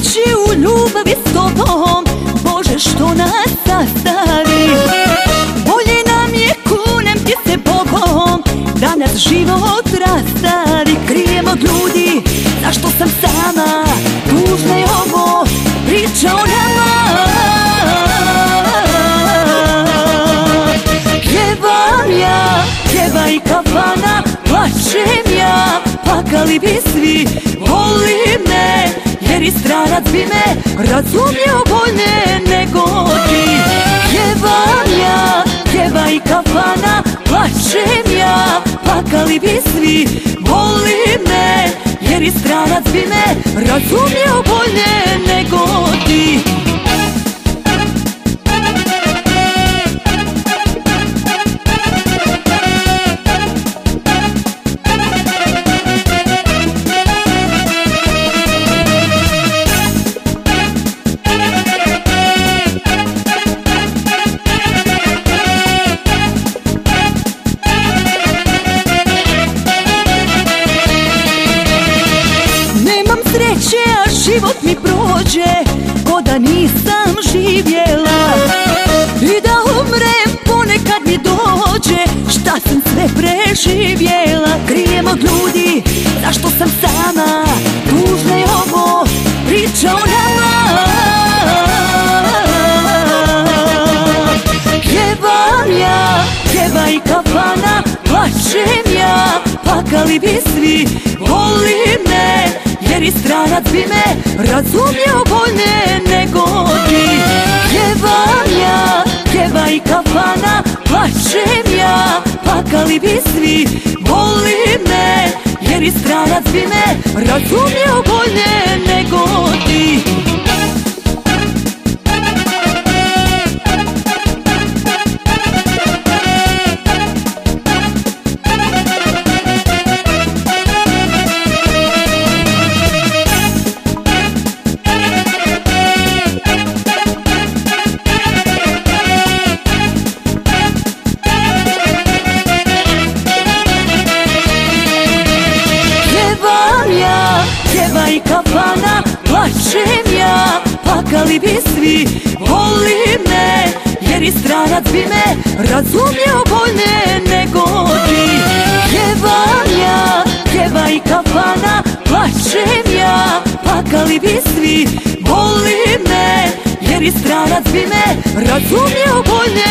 ići u ljubavi s tobom Bože što nas sastavi. Bolje nam je kunem ti se Bogom Da nas život rastavi. Krijem od ljudi zašto sam sama? Tužna je ovo priča o nama. Pjevam ja, pjeva i kafana Plačem ja, plakali bi svi Voli me razumio bolje nego ti. Pjevam ja, pjeva i kafana, plaćem ja. Plakali bi svi, boli me. Jer i stranac bi me razumio bolje nego ti život mi prođe Ko da nisam živjela. I da umrem ponekad mi dođe Šta sam sve preživjela. Krijem od ljudi zašto sam sama? Tužno je ovo priča o nama. Pjevam ja, pjeva i kafana Plaćem ja, plakali bi svi i stranac bi me Razumio bolje nego ti Pjevam ja, pjeva i kafana Plaćem ja, plakali bi svi Boli me, jer i stranac bi me Razumio bolje pjeva i kafana Plaćem ja, plakali bi svi. Boli me, jer i stranac bi me Razumio bolje nego ti. Pjevam ja, pjeva i kafana Plaćem ja, plakali bi svi. Boli me, jer i stranac bi me Razumio bolje